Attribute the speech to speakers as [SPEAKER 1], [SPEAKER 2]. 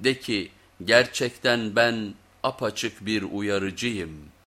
[SPEAKER 1] De ki gerçekten ben apaçık bir uyarıcıyım.''